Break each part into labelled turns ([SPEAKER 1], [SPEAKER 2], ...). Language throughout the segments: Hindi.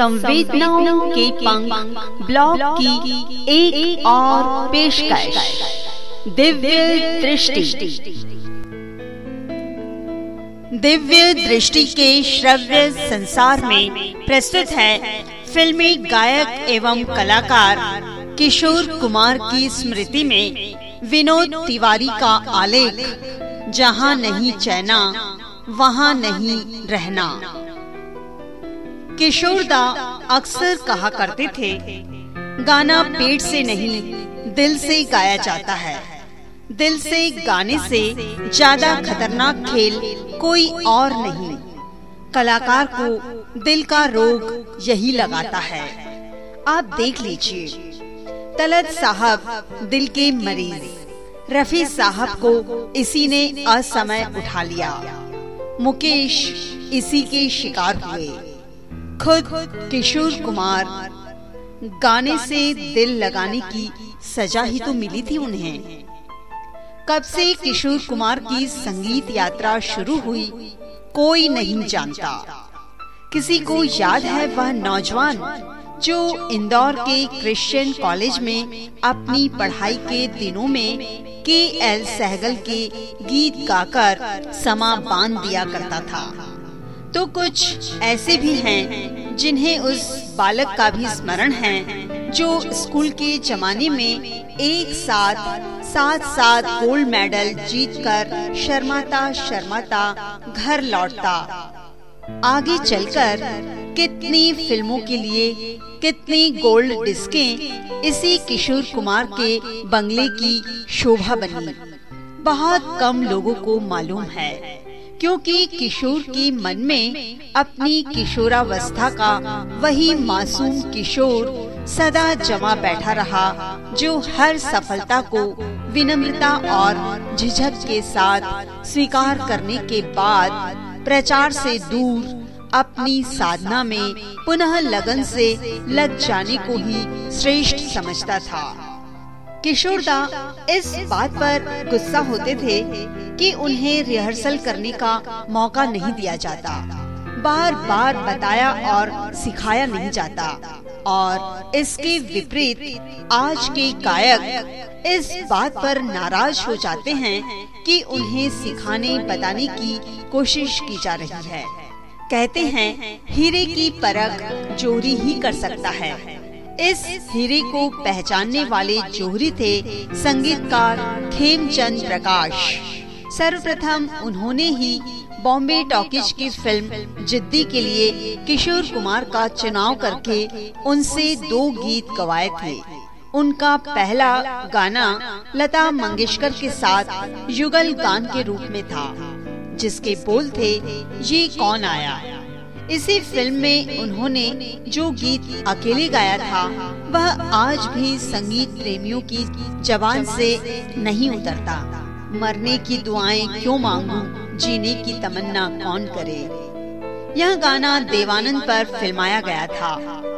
[SPEAKER 1] संवेदनाओं के पंख ब्लॉग की एक, एक और पेशकश। दिव्य दृष्टि। दिव्य दृष्टि के श्रव्य संसार में प्रस्तुत है फिल्मी गायक एवं कलाकार किशोर कुमार की स्मृति में विनोद तिवारी का आलेख जहाँ नहीं चैना वहाँ नहीं रहना। किशोरदा अक्सर कहा करते थे, गाना पेट से नहीं, दिल से गाया जाता है। दिल से गाने से ज़्यादा खतरनाक खेल कोई और नहीं। कलाकार को दिल का रोग यही लगाता है। आप देख लीजिए। तलत साहब दिल के मरीज़, रफी साहब को इसी ने असमय उठा लिया। मुकेश इसी के शिकार हुए। खुद किशोर कुमार। गाने से दिल लगाने की सजा ही तो मिली थी उन्हें। कब से किशोर कुमार की संगीत यात्रा शुरू हुई, कोई नहीं जानता। किसी को याद है वह नौजवान जो इंदौर के क्रिश्चियन कॉलेज में अपनी पढ़ाई के दिनों में के एल सहगल के गीत गाकर समा बाँध दिया करता था। तो कुछ ऐसे भी हैं जिन्हें उस बालक का भी स्मरण है, जो स्कूल के जमाने में एक साथ सात सात गोल्ड मेडल जीतकर शर्माता शर्माता घर लौटता। आगे चलकर कितनी फ़िल्मों के लिए कितनी गोल्ड डिस्कें इसी किशोर कुमार के बंगले की शोभा बनी। बहुत कम लोगों को मालूम है। क्योंकि किशोर के मन में अपनी किशोरावस्था का वही मासूम किशोर सदा जमा बैठा रहा, जो हर सफलता को विनम्रता और झिझक के साथ स्वीकार करने के बाद प्रचार से दूर अपनी साधना में पुनः लगन से लग जाने को ही श्रेष्ठ समझता था। किशोरदा इस बात पर गुस्सा होते थे कि उन्हें रिहर्सल करने का मौका नहीं दिया जाता। बार बार बताया और सिखाया नहीं जाता। और इसके विपरीत आज के गायक इस बात पर नाराज़ हो जाते हैं कि उन्हें सिखाने, बताने की कोशिश की जा रही है। कहते हैं, हीरे की परख चोरी ही कर सकता है। इस हीरे को पहचानने वाले जोहरी थे संगीतकार खेमचंद प्रकाश। सर्वप्रथम उन्होंने ही बॉम्बे टॉकीज की फ़िल्म जिद्दी के लिए किशोर कुमार का चुनाव करके उनसे दो गीत गवाए थे। उनका पहला गाना लता मंगेशकर के साथ युगल गान के रूप में था, जिसके बोल थे, ये कौन आया? इसी फ़िल्म में उन्होंने जो गीत अकेले गाया था, वह आज भी संगीत प्रेमियों की जवान से नहीं उतरता। मरने की दुआएँ क्यों मांगू? जीने की तमन्ना कौन करे? यह गाना देवानंद पर फिल्माया गया था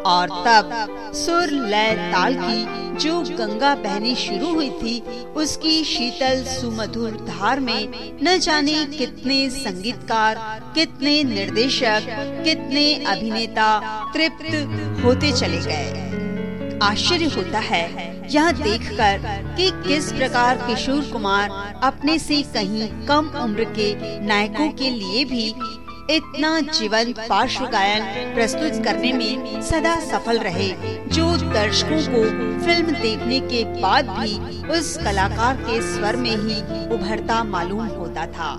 [SPEAKER 1] और तब सुर लय ताल की जो गंगा बहनी शुरू हुई थी, उसकी शीतल सुमधुर धार में न जाने कितने संगीतकार, कितने निर्देशक, कितने अभिनेता तृप्त होते चले गए। आश्चर्य होता है यह देखकर कि किस प्रकार किशोर कुमार अपने से कहीं कम उम्र के नायकों के लिए भी इतना जीवंत पार्श्व गायन प्रस्तुत करने में सदा सफल रहे। जो दर्शकों को फ़िल्म देखने के बाद भी उस कलाकार के स्वर में ही उभरता मालूम होता था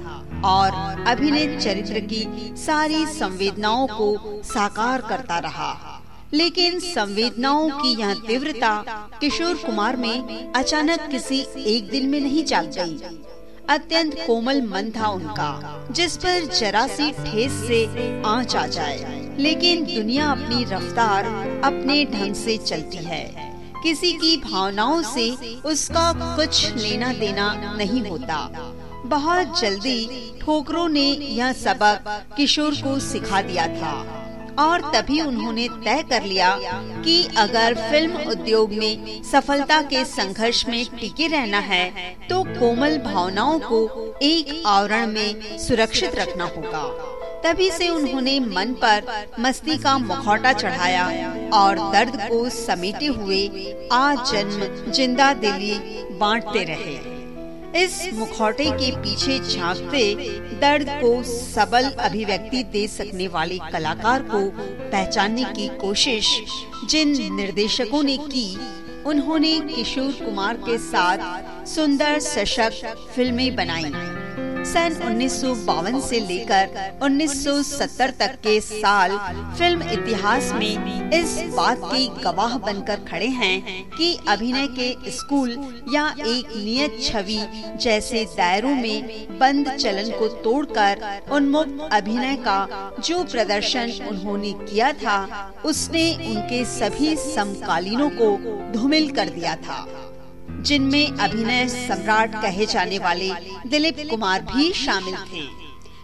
[SPEAKER 1] और अभिनय चरित्र की सारी संवेदनाओं को साकार करता रहा। लेकिन संवेदनाओं की यह तीव्रता किशोर कुमार में अचानक किसी एक दिन में नहीं जाग गई। अत्यंत कोमल मन था उनका, जिस पर जरा सी ठेस से आँच आ जाए। लेकिन दुनिया अपनी रफ्तार अपने ढंग से चलती है। किसी की भावनाओं से उसका कुछ लेना देना नहीं होता। बहुत जल्दी ठोकरों ने यह सबक किशोर को सिखा दिया था। और तभी उन्होंने तय कर लिया कि अगर फ़िल्म उद्योग में सफलता के संघर्ष में टिके रहना है तो कोमल भावनाओं को एक आवरण में सुरक्षित रखना होगा। तभी से उन्होंने मन पर मस्ती का मुखौटा चढ़ाया और दर्द को समेटे हुए आज जन्म ज़िंदा दिली बांटते रहे। इस मुखौटे के पीछे झांकते दर्द को सबल अभिव्यक्ति दे सकने वाले कलाकार को पहचानने की कोशिश जिन निर्देशकों ने की, उन्होंने किशोर कुमार के साथ सुंदर सशक्त फ़िल्में बनाई। सन उन्नीस से लेकर 1970 तक के साल फ़िल्म इतिहास में इस बात के गवाह बनकर खड़े हैं कि अभिनय के स्कूल या एक नियत छवि जैसे दायरों में बंद चलन को तोड़कर उन्मुक्त अभिनय का जो प्रदर्शन उन्होंने किया था, उसने उनके सभी समकालीनों को धूमिल कर दिया था। जिनमें अभिनय सम्राट कहे जाने वाले दिलीप कुमार भी शामिल थे।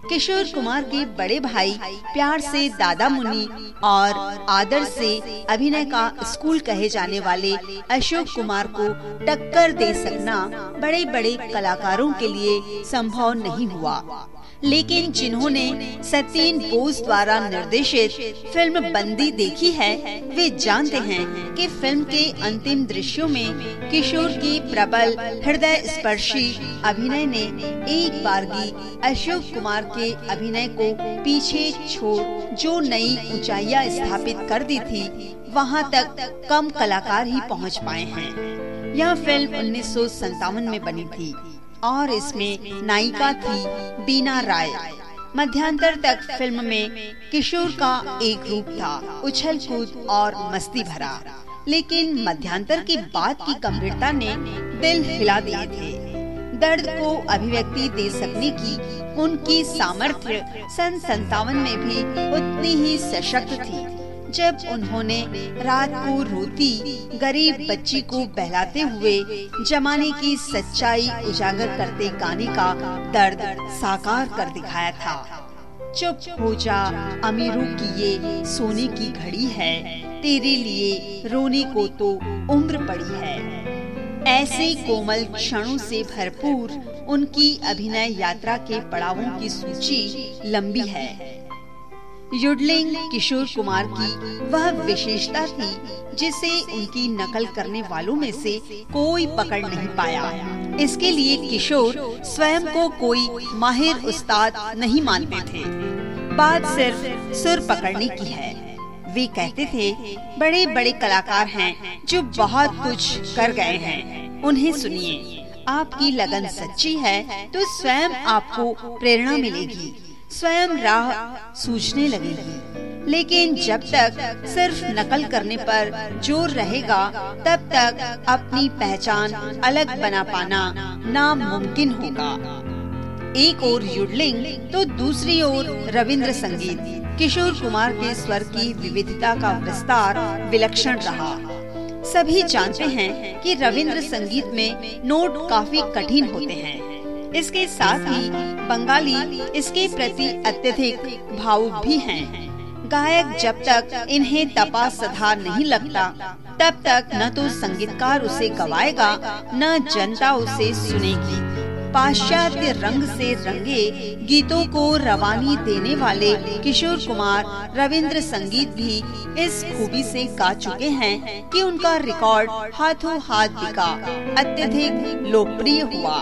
[SPEAKER 1] किशोर कुमार के बड़े भाई, प्यार से दादा मुनि और आदर से अभिनय का स्कूल कहे जाने वाले अशोक कुमार को टक्कर दे सकना बड़े बड़े कलाकारों के लिए संभव नहीं हुआ। लेकिन जिन्होंने सतीन बोस द्वारा निर्देशित फ़िल्म बंदी देखी है, वे जानते हैं कि फ़िल्म के अंतिम दृश्यों में किशोर की प्रबल हृदय स्पर्शी अभिनय ने एक बारगी अशोक कुमार के अभिनय को पीछे छोड़ जो नई ऊंचाइयाँ स्थापित कर दी थी, वहाँ तक कम कलाकार ही पहुँच पाए हैं। यह फ़िल्म उन्नीस सौ सतावन में बनी थी। और इसमें नायिका थी बीना राय। मध्यांतर तक फ़िल्म में किशोर का एक रूप था उछल कूद और मस्ती भरा। लेकिन मध्यांतर के बाद की गंभीरता ने दिल हिला दिए थे। दर्द को अभिव्यक्ति दे सकने की उनकी सामर्थ्य सन संतावन में भी उतनी ही सशक्त थी। जब उन्होंने रात को रोती, गरीब बच्ची को बहलाते हुए जमाने की सच्चाई उजागर करते गाने का दर्द साकार कर दिखाया था। चुप हो जा, अमीरों की ये सोने की घड़ी है, तेरे लिए रोने को तो उम्र पड़ी है। ऐसे कोमल क्षणों से भरपूर उनकी अभिनय यात्रा के पड़ावों की सूची लंबी है। युडलिंग किशोर कुमार की वह विशेषता थी, जिसे उनकी नकल करने वालों में से कोई पकड़ नहीं पाया। इसके लिए किशोर स्वयं को कोई माहिर उस्ताद नहीं मानते थे। बात सिर्फ़ सुर पकड़ने की है। वे कहते थे बड़े बड़े कलाकार हैं जो बहुत कुछ कर गए हैं। उन्हें सुनिए, आपकी लगन सच्ची है तो स्वयं आपको प्रेरणा मिलेगी। स्वयं राह सूझने लगेगी। लेकिन जब तक सिर्फ़ नकल करने पर ज़ोर रहेगा, तब तक अपनी पहचान अलग बना पाना नामुमकिन होगा। एक और युडलिंग तो दूसरी ओर रविंद्र संगीत। किशोर कुमार के स्वर की विविधता का विस्तार, विलक्षण रहा। सभी जानते हैं कि रविंद्र संगीत में नोट काफ़ी कठिन होते हैं। इसके साथ ही बंगाली इसके प्रति अत्यधिक भावुक भी हैं। गायक जब तक इन्हें तपा सधा नहीं लगता, तब तक न तो संगीतकार उसे गवाएगा, न जनता उसे सुनेगी पाश्चात्य रंग से रंगे गीतों को रवानी देने वाले किशोर कुमार रविंद्र संगीत भी इस खूबी से गा चुके हैं कि उनका रिकॉर्ड हाथों हाथ बिका, अत्यधिक लोकप्रिय हुआ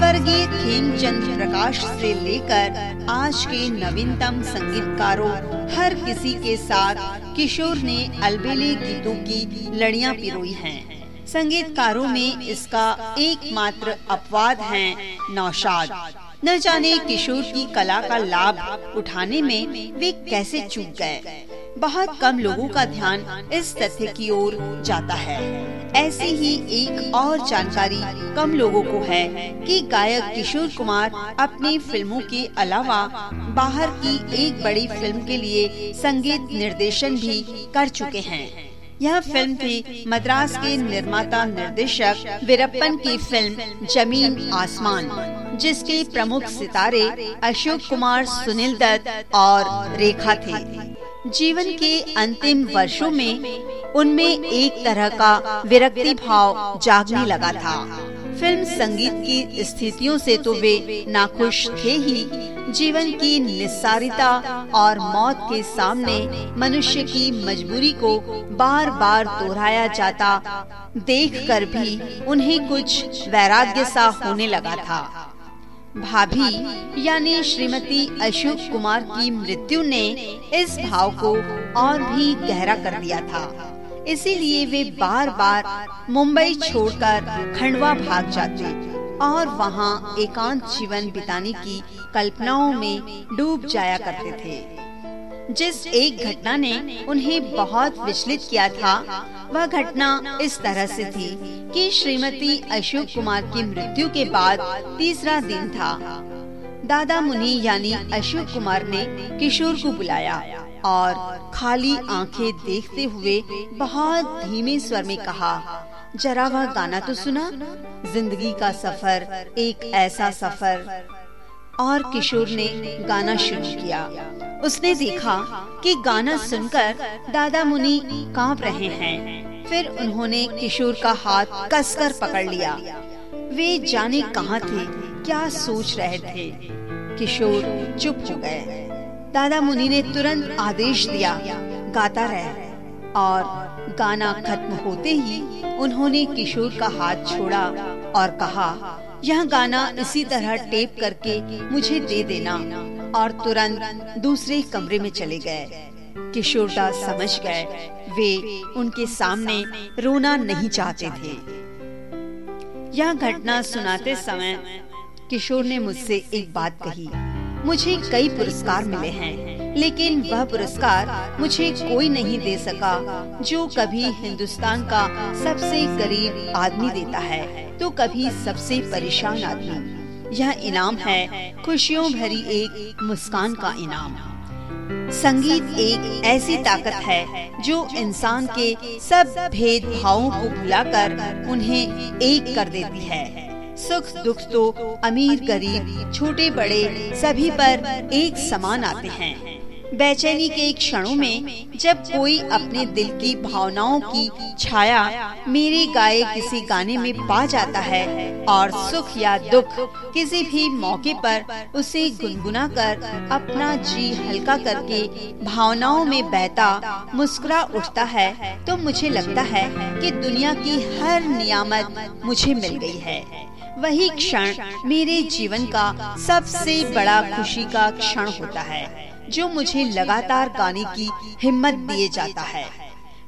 [SPEAKER 1] स्वर्गीय खेमचंद प्रकाश से लेकर आज के नवीनतम संगीतकारों, हर किसी के साथ किशोर ने अलबेले गीतों की लड़ियाँ पिरोई हैं। संगीतकारों में इसका एकमात्र अपवाद है नौशाद न जाने किशोर की कला का लाभ उठाने में वे कैसे चूक गए बहुत कम लोगों का ध्यान इस तथ्य की ओर जाता है। ऐसी ही एक और जानकारी कम लोगों को है कि गायक किशोर कुमार अपनी फ़िल्मों के अलावा बाहर की एक बड़ी फ़िल्म के लिए संगीत निर्देशन भी कर चुके हैं। यह फ़िल्म थी मद्रास के निर्माता निर्देशक वीरप्पन की फ़िल्म ज़मीन आसमान, जिसके प्रमुख सितारे अशोक कुमार, सुनील दत्त और रेखा थे। जीवन के अंतिम वर्षों में उनमें एक तरह का विरक्ति भाव जागने लगा था। फ़िल्म संगीत की स्थितियों से तो वे नाखुश थे ही। जीवन की निस्सारिता और मौत के सामने मनुष्य की मजबूरी को बार बार दोहराया जाता। देखकर भी उन्हें कुछ वैराग्य सा होने लगा था। भाभी यानी श्रीमती अशोक कुमार की मृत्यु ने इस भाव को और भी गहरा कर दिया था। इसीलिए वे बार बार मुंबई छोड़कर खंडवा भाग जाते और वहाँ एकांत जीवन बिताने की कल्पनाओं में डूब जाया करते थे। जिस एक घटना ने उन्हें बहुत विचलित किया था, वह घटना इस तरह से थी कि श्रीमती अशोक कुमार की मृत्यु के बाद तीसरा दिन था। दादा मुनि यानी अशोक कुमार ने किशोर को बुलाया और खाली आँखें देखते हुए बहुत धीमे स्वर में कहा, जरा वह गाना तो सुना। ज़िंदगी का सफ़र एक ऐसा सफ़र और किशोर ने गाना शुरू किया। उसने देखा कि गाना सुनकर दादा मुनि काँप रहे हैं। फिर उन्होंने किशोर का हाथ कसकर पकड़ लिया। वे जाने कहाँ थे, क्या सोच रहे थे। किशोर चुप हो गए। दादा मुनि ने तुरंत आदेश दिया, गाता रहे। और गाना खत्म होते ही उन्होंने किशोर का हाथ छोड़ा और कहा यह गाना इसी तरह टेप करके मुझे दे देना और तुरंत दूसरे कमरे में चले गए। किशोरदास समझ गए, वे उनके सामने रोना नहीं चाहते थे। यह घटना सुनाते समय किशोर ने मुझसे एक बात कही। मुझे कई पुरस्कार मिले हैं। लेकिन वह पुरस्कार मुझे कोई नहीं दे सका, जो कभी हिंदुस्तान का सबसे गरीब आदमी देता है तो कभी सबसे परेशान आदमी। यह इनाम है, खुशियों भरी एक मुस्कान का इनाम। संगीत एक ऐसी ताकत है, जो इंसान के सब भेदभावों को भुलाकर उन्हें एक कर देती है। सुख दुख तो अमीर गरीब, छोटे बड़े सभी पर एक समान आते हैं। बेचैनी के क्षणों में जब कोई अपने दिल की भावनाओं की छाया मेरे गाए किसी गाने में पा जाता है और सुख या दुख किसी भी मौके पर उसे गुनगुना कर अपना जी हल्का करके भावनाओं में बहता, मुस्कुरा उठता है तो मुझे लगता है कि दुनिया की हर नियामत मुझे मिल गई है। वही क्षण मेरे जीवन का सबसे बड़ा खुशी का क्षण होता है। जो मुझे लगातार गाने की हिम्मत दिए जाता है।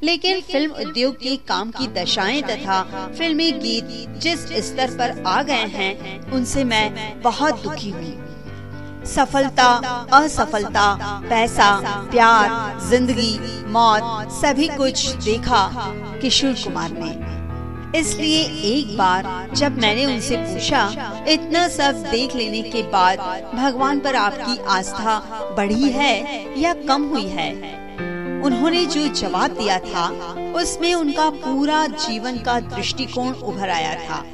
[SPEAKER 1] लेकिन फ़िल्म उद्योग के काम की दशाएँ तथा फिल्मी गीत जिस स्तर पर आ गए हैं, उनसे मैं बहुत दुखी हुई। सफलता, असफलता, पैसा, प्यार, ज़िंदगी, मौत, सभी कुछ देखा किशोर कुमार ने। इसलिए एक बार जब मैंने उनसे पूछा, इतना सब देख लेने के बाद भगवान पर आपकी आस्था बढ़ी है या कम हुई है? उन्होंने जो जवाब दिया था, उसमें उनका पूरा जीवन का दृष्टिकोण उभर आया था।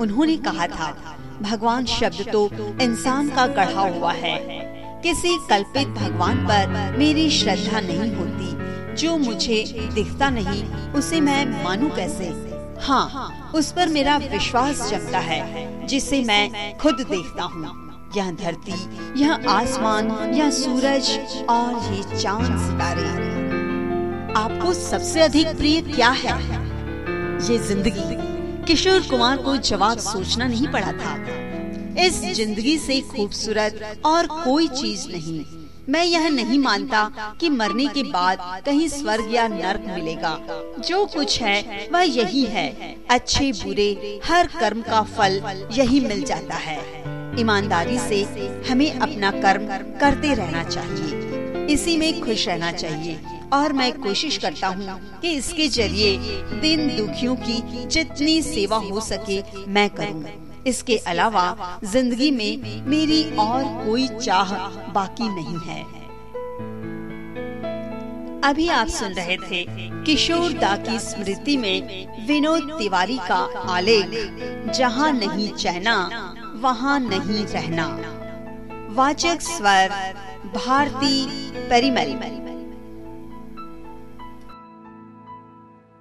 [SPEAKER 1] उन्होंने कहा था, भगवान शब्द तो इंसान का गढ़ा हुआ है। किसी कल्पित भगवान पर मेरी श्रद्धा नहीं होती। जो मुझे दिखता नहीं, उसे मैं मानू कैसे? हाँ उस पर मेरा विश्वास जमता है, जिसे मैं खुद देखता हूँ। यह धरती, यह आसमान, यह सूरज और ये चाँद सितारे। आपको सबसे अधिक प्रिय क्या है? ये ज़िंदगी। किशोर कुमार को जवाब सोचना नहीं पड़ा था। इस ज़िंदगी से खूबसूरत और कोई चीज़ नहीं। मैं यह नहीं मानता कि मरने के बाद कहीं स्वर्ग या नर्क मिलेगा। जो कुछ है, वह यही है। अच्छे, बुरे, हर कर्म का फल यही मिल जाता है। ईमानदारी से हमें अपना कर्म करते रहना चाहिए। इसी में खुश रहना चाहिए। और मैं कोशिश करता हूँ कि इसके ज़रिए दिन दुखियों की जितनी सेवा हो सके मैं करूँ। इसके अलावा ज़िंदगी में मेरी और कोई चाह बाकी नहीं है। अभी आप सुन रहे थे किशोर दा की स्मृति में विनोद तिवारी का आलेख जहाँ नहीं चहना वहाँ नहीं रहना। वाचक स्वर भारती परिमरी